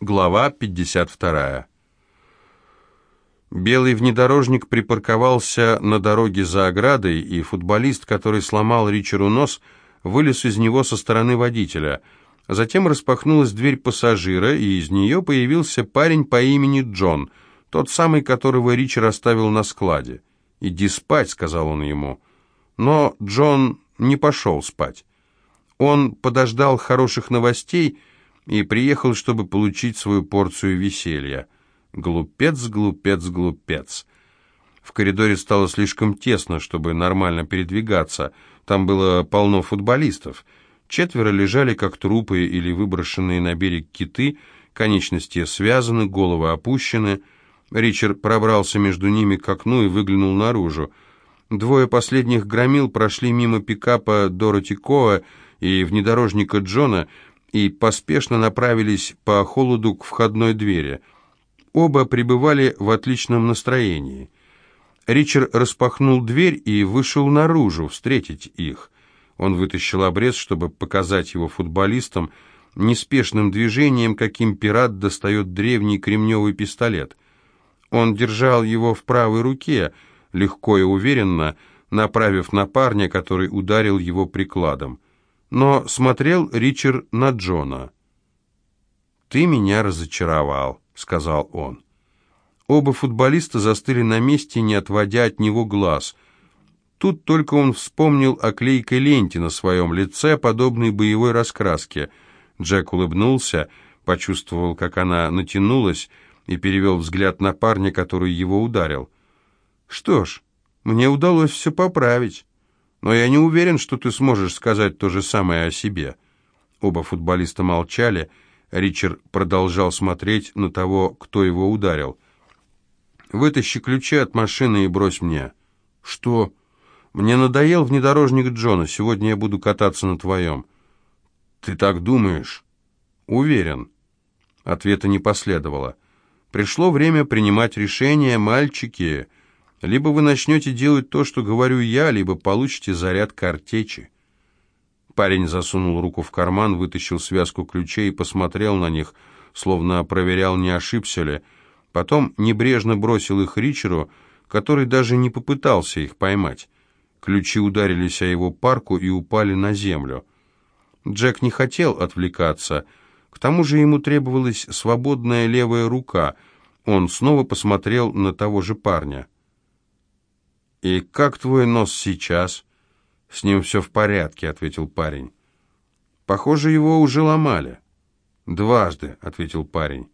Глава 52. Белый внедорожник припарковался на дороге за оградой, и футболист, который сломал Ричеру нос, вылез из него со стороны водителя. Затем распахнулась дверь пассажира, и из нее появился парень по имени Джон, тот самый, которого Ричер оставил на складе. «Иди спать», — сказал он ему. Но Джон не пошел спать. Он подождал хороших новостей и приехал, чтобы получить свою порцию веселья. Глупец, глупец, глупец. В коридоре стало слишком тесно, чтобы нормально передвигаться. Там было полно футболистов. Четверо лежали как трупы или выброшенные на берег киты, конечности связаны, головы опущены. Ричард пробрался между ними к окну и выглянул наружу. Двое последних громил прошли мимо пикапа Дороти Коа и внедорожника Джона, и поспешно направились по холоду к входной двери. Оба пребывали в отличном настроении. Ричард распахнул дверь и вышел наружу встретить их. Он вытащил обрез, чтобы показать его футболистам, неспешным движением, каким пират достает древний кремневый пистолет. Он держал его в правой руке, легко и уверенно, направив на парня, который ударил его прикладом но смотрел Ричард на Джона. «Ты меня разочаровал», — сказал он. Оба футболиста застыли на месте, не отводя от него глаз. Тут только он вспомнил о клейкой ленте на своем лице, подобной боевой раскраске. Джек улыбнулся, почувствовал, как она натянулась, и перевел взгляд на парня, который его ударил. «Что ж, мне удалось все поправить». Но я не уверен, что ты сможешь сказать то же самое о себе». Оба футболиста молчали. Ричард продолжал смотреть на того, кто его ударил. «Вытащи ключи от машины и брось мне». «Что?» «Мне надоел внедорожник Джона. Сегодня я буду кататься на твоем». «Ты так думаешь?» «Уверен». Ответа не последовало. «Пришло время принимать решение, мальчики». Либо вы начнете делать то, что говорю я, либо получите заряд картечи. Парень засунул руку в карман, вытащил связку ключей и посмотрел на них, словно проверял, не ошибся ли. Потом небрежно бросил их Ричеру, который даже не попытался их поймать. Ключи ударились о его парку и упали на землю. Джек не хотел отвлекаться. К тому же ему требовалась свободная левая рука. Он снова посмотрел на того же парня. «И как твой нос сейчас?» «С ним все в порядке», — ответил парень. «Похоже, его уже ломали». «Дважды», — ответил парень.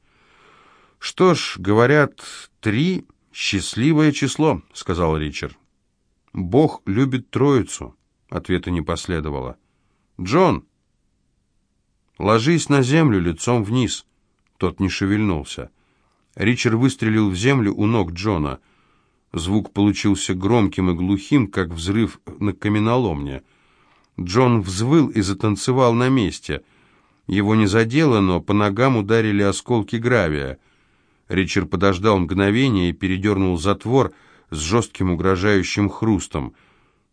«Что ж, говорят, три — счастливое число», — сказал Ричард. «Бог любит троицу», — ответа не последовало. «Джон!» «Ложись на землю лицом вниз». Тот не шевельнулся. Ричард выстрелил в землю у ног Джона — Звук получился громким и глухим, как взрыв на каменоломне. Джон взвыл и затанцевал на месте. Его не задело, но по ногам ударили осколки гравия. Ричард подождал мгновение и передернул затвор с жестким угрожающим хрустом.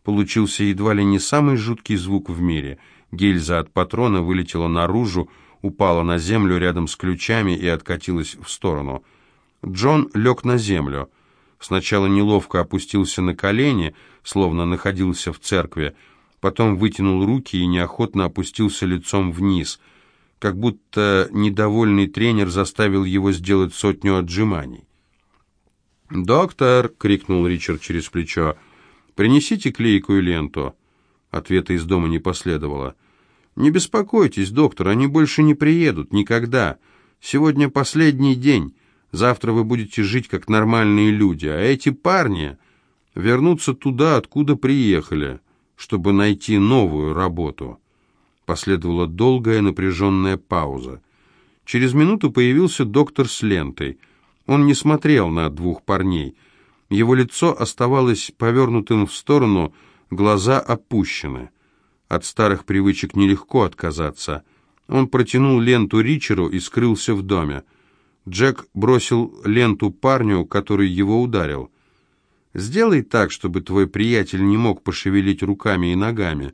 Получился едва ли не самый жуткий звук в мире. Гильза от патрона вылетела наружу, упала на землю рядом с ключами и откатилась в сторону. Джон лег на землю. Сначала неловко опустился на колени, словно находился в церкви, потом вытянул руки и неохотно опустился лицом вниз, как будто недовольный тренер заставил его сделать сотню отжиманий. «Доктор!» — крикнул Ричард через плечо. «Принесите клейкую ленту». Ответа из дома не последовало. «Не беспокойтесь, доктор, они больше не приедут, никогда. Сегодня последний день. Завтра вы будете жить как нормальные люди, а эти парни вернутся туда, откуда приехали, чтобы найти новую работу». Последовала долгая напряженная пауза. Через минуту появился доктор с лентой. Он не смотрел на двух парней. Его лицо оставалось повернутым в сторону, глаза опущены. От старых привычек нелегко отказаться. Он протянул ленту Ричеру и скрылся в доме. Джек бросил ленту парню, который его ударил. «Сделай так, чтобы твой приятель не мог пошевелить руками и ногами,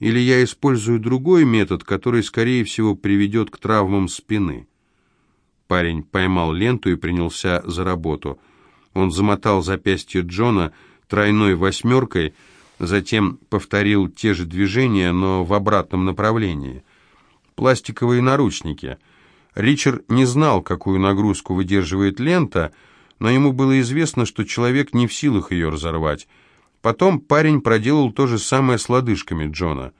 или я использую другой метод, который, скорее всего, приведет к травмам спины». Парень поймал ленту и принялся за работу. Он замотал запястье Джона тройной восьмеркой, затем повторил те же движения, но в обратном направлении. Пластиковые наручники. Ричард не знал, какую нагрузку выдерживает лента, но ему было известно, что человек не в силах ее разорвать. Потом парень проделал то же самое с лодыжками Джона.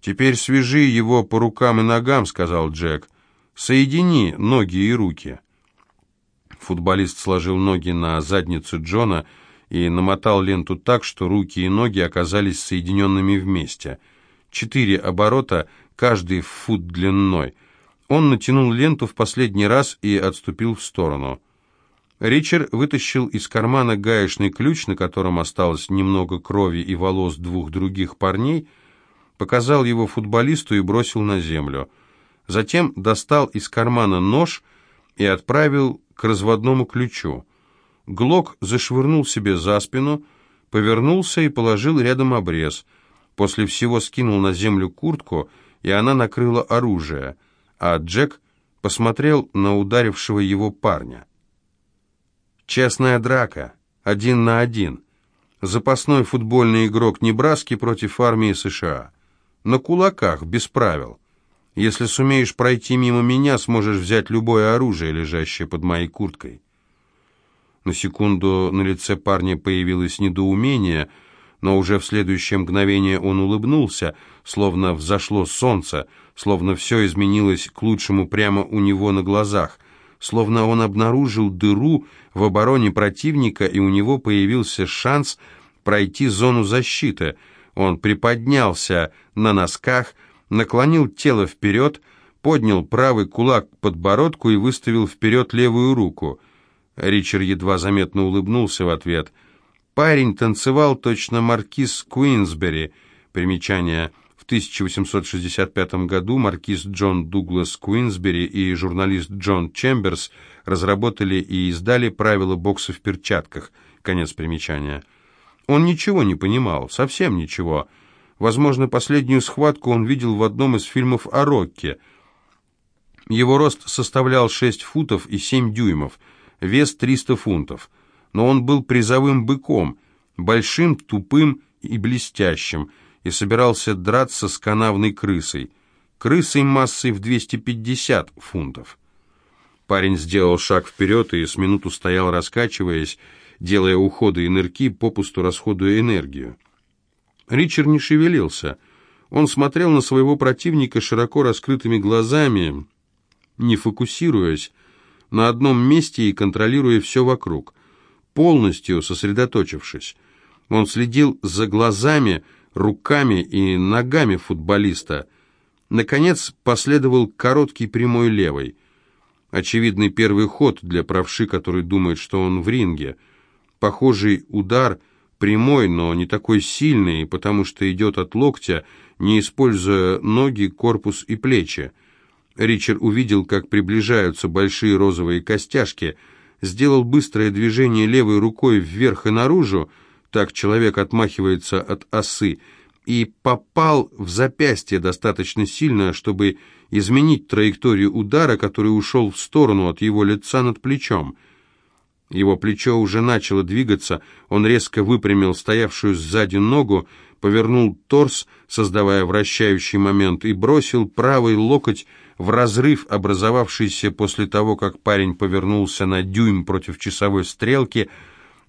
«Теперь свяжи его по рукам и ногам», — сказал Джек. «Соедини ноги и руки». Футболист сложил ноги на задницу Джона и намотал ленту так, что руки и ноги оказались соединенными вместе. Четыре оборота, каждый в фут длиной. Он натянул ленту в последний раз и отступил в сторону. Ричард вытащил из кармана гаечный ключ, на котором осталось немного крови и волос двух других парней, показал его футболисту и бросил на землю. Затем достал из кармана нож и отправил к разводному ключу. Глок зашвырнул себе за спину, повернулся и положил рядом обрез. После всего скинул на землю куртку, и она накрыла оружие, а Джек посмотрел на ударившего его парня. Честная драка, один на один. Запасной футбольный игрок Небраски против армии США. На кулаках, без правил. Если сумеешь пройти мимо меня, сможешь взять любое оружие, лежащее под моей курткой. На секунду на лице парня появилось недоумение, но уже в следующее мгновение он улыбнулся, словно взошло солнце, словно все изменилось к лучшему прямо у него на глазах, словно он обнаружил дыру в обороне противника, и у него появился шанс пройти зону защиты. Он приподнялся на носках, наклонил тело вперед, поднял правый кулак к подбородку и выставил вперед левую руку — Ричард едва заметно улыбнулся в ответ. Парень танцевал точно маркиз Куинсбери. Примечание. В 1865 году маркиз Джон Дуглас Куинсбери и журналист Джон Чемберс разработали и издали правила бокса в перчатках. Конец примечания. Он ничего не понимал, совсем ничего. Возможно, последнюю схватку он видел в одном из фильмов о Рокке. Его рост составлял 6 футов и 7 дюймов – вес 300 фунтов. Но он был призовым быком, большим, тупым и блестящим, и собирался драться с канавной крысой, крысой массой в 250 фунтов. Парень сделал шаг вперед и с минуту стоял, раскачиваясь, делая уходы и нырки, попусту расходуя энергию. Ричард не шевелился. Он смотрел на своего противника широко раскрытыми глазами, не фокусируясь, на одном месте и контролируя все вокруг, полностью сосредоточившись. Он следил за глазами, руками и ногами футболиста. Наконец последовал короткий прямой левой. Очевидный первый ход для правши, который думает, что он в ринге. Похожий удар, прямой, но не такой сильный, потому что идет от локтя, не используя ноги, корпус и плечи. Ричард увидел, как приближаются большие розовые костяшки, сделал быстрое движение левой рукой вверх и наружу, так человек отмахивается от осы, и попал в запястье достаточно сильно, чтобы изменить траекторию удара, который ушел в сторону от его лица над плечом. Его плечо уже начало двигаться, он резко выпрямил стоявшую сзади ногу, повернул торс, создавая вращающий момент, и бросил правый локоть в разрыв, образовавшийся после того, как парень повернулся на дюйм против часовой стрелки,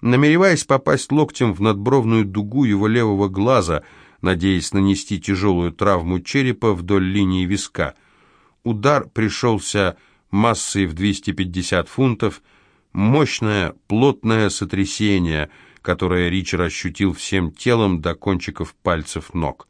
намереваясь попасть локтем в надбровную дугу его левого глаза, надеясь нанести тяжелую травму черепа вдоль линии виска. Удар пришелся массой в 250 фунтов, мощное, плотное сотрясение, которое Ричард ощутил всем телом до кончиков пальцев ног.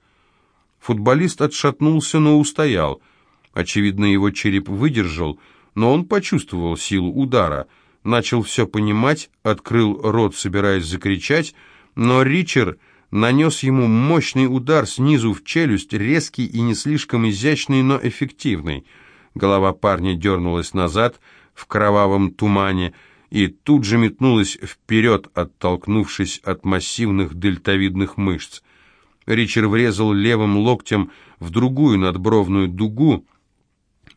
Футболист отшатнулся, но устоял — Очевидно, его череп выдержал, но он почувствовал силу удара, начал все понимать, открыл рот, собираясь закричать, но Ричард нанес ему мощный удар снизу в челюсть, резкий и не слишком изящный, но эффективный. Голова парня дернулась назад в кровавом тумане и тут же метнулась вперед, оттолкнувшись от массивных дельтовидных мышц. Ричард врезал левым локтем в другую надбровную дугу,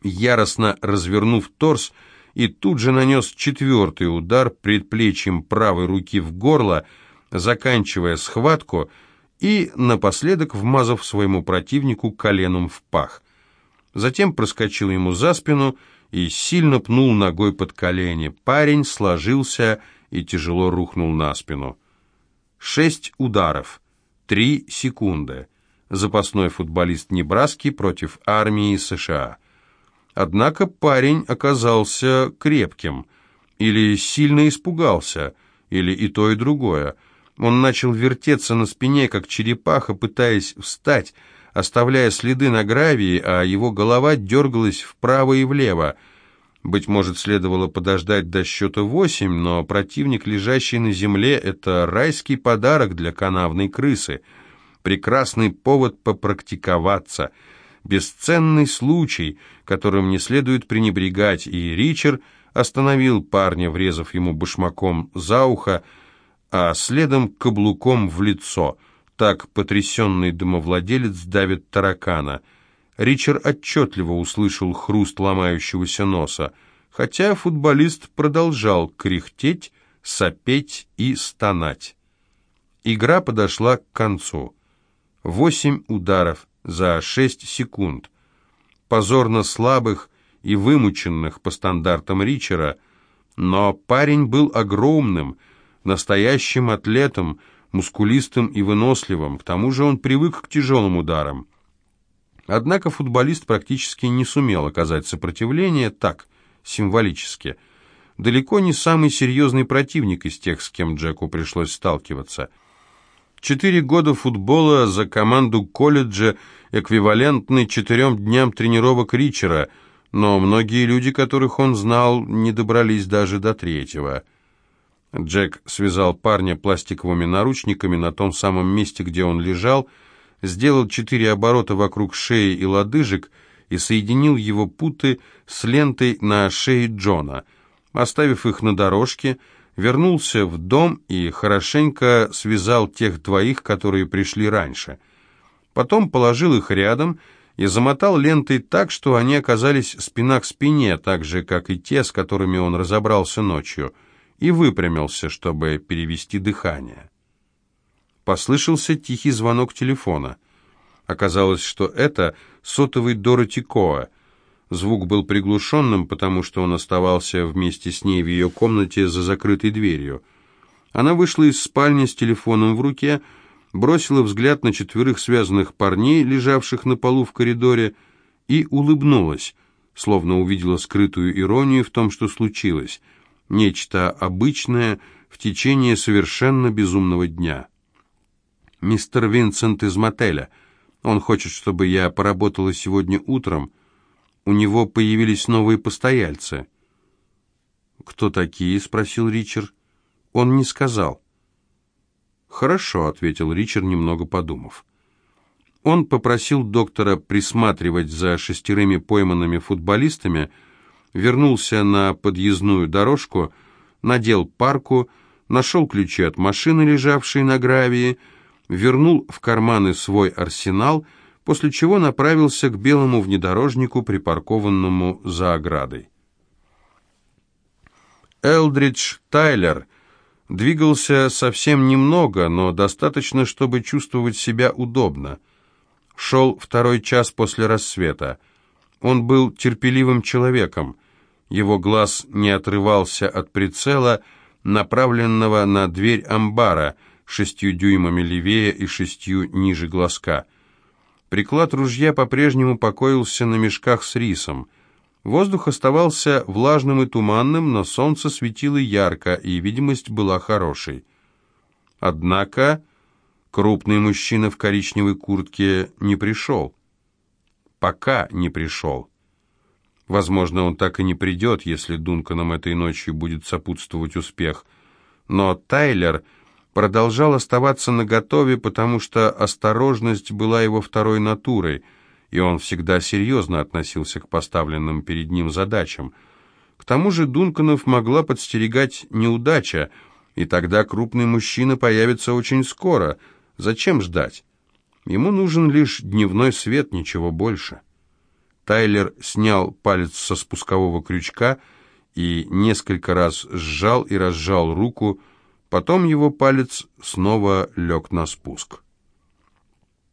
яростно развернув торс и тут же нанес четвертый удар предплечьем правой руки в горло, заканчивая схватку и напоследок вмазав своему противнику коленом в пах. Затем проскочил ему за спину и сильно пнул ногой под колени. Парень сложился и тяжело рухнул на спину. Шесть ударов. Три секунды. Запасной футболист Небраски против армии США. Однако парень оказался крепким. Или сильно испугался, или и то, и другое. Он начал вертеться на спине, как черепаха, пытаясь встать, оставляя следы на гравии, а его голова дергалась вправо и влево. Быть может, следовало подождать до счета восемь, но противник, лежащий на земле, это райский подарок для канавной крысы. Прекрасный повод попрактиковаться. Бесценный случай, которым не следует пренебрегать, и Ричард остановил парня, врезав ему башмаком за ухо, а следом каблуком в лицо — так потрясенный домовладелец давит таракана. Ричард отчетливо услышал хруст ломающегося носа, хотя футболист продолжал кряхтеть, сопеть и стонать. Игра подошла к концу. Восемь ударов за шесть секунд. Позорно слабых и вымученных по стандартам Ричера, но парень был огромным, настоящим атлетом, мускулистым и выносливым, к тому же он привык к тяжелым ударам. Однако футболист практически не сумел оказать сопротивление так, символически. Далеко не самый серьезный противник из тех, с кем Джеку пришлось сталкиваться. Четыре года футбола за команду колледжа эквивалентны четырем дням тренировок Ричера, но многие люди, которых он знал, не добрались даже до третьего. Джек связал парня пластиковыми наручниками на том самом месте, где он лежал, сделал четыре оборота вокруг шеи и лодыжек и соединил его путы с лентой на шее Джона. Оставив их на дорожке, вернулся в дом и хорошенько связал тех двоих, которые пришли раньше. Потом положил их рядом и замотал лентой так, что они оказались спина к спине, так же, как и те, с которыми он разобрался ночью — и выпрямился, чтобы перевести дыхание. Послышался тихий звонок телефона. Оказалось, что это сотовый Дороти Коа. Звук был приглушенным, потому что он оставался вместе с ней в ее комнате за закрытой дверью. Она вышла из спальни с телефоном в руке, бросила взгляд на четверых связанных парней, лежавших на полу в коридоре, и улыбнулась, словно увидела скрытую иронию в том, что случилось — нечто обычное в течение совершенно безумного дня. «Мистер Винсент из мотеля. Он хочет, чтобы я поработала сегодня утром. У него появились новые постояльцы». «Кто такие?» — спросил Ричард. Он не сказал. «Хорошо», — ответил Ричард, немного подумав. Он попросил доктора присматривать за шестерыми пойманными футболистами, вернулся на подъездную дорожку, надел парку, нашел ключи от машины, лежавшей на гравии, вернул в карманы свой арсенал, после чего направился к белому внедорожнику, припаркованному за оградой. Элдридж Тайлер двигался совсем немного, но достаточно, чтобы чувствовать себя удобно. Шел второй час после рассвета. Он был терпеливым человеком. Его глаз не отрывался от прицела, направленного на дверь амбара, шестью дюймами левее и шестью ниже глазка. Приклад ружья по-прежнему покоился на мешках с рисом. Воздух оставался влажным и туманным, но солнце светило ярко, и видимость была хорошей. Однако крупный мужчина в коричневой куртке не пришел. Пока не пришел. Возможно, он так и не придет, если Дунканам этой ночью будет сопутствовать успех. Но Тайлер продолжал оставаться наготове, потому что осторожность была его второй натурой, и он всегда серьезно относился к поставленным перед ним задачам. К тому же Дунканов могла подстерегать неудача, и тогда крупный мужчина появится очень скоро. Зачем ждать? Ему нужен лишь дневной свет, ничего больше. Тайлер снял палец со спускового крючка и несколько раз сжал и разжал руку, потом его палец снова лег на спуск.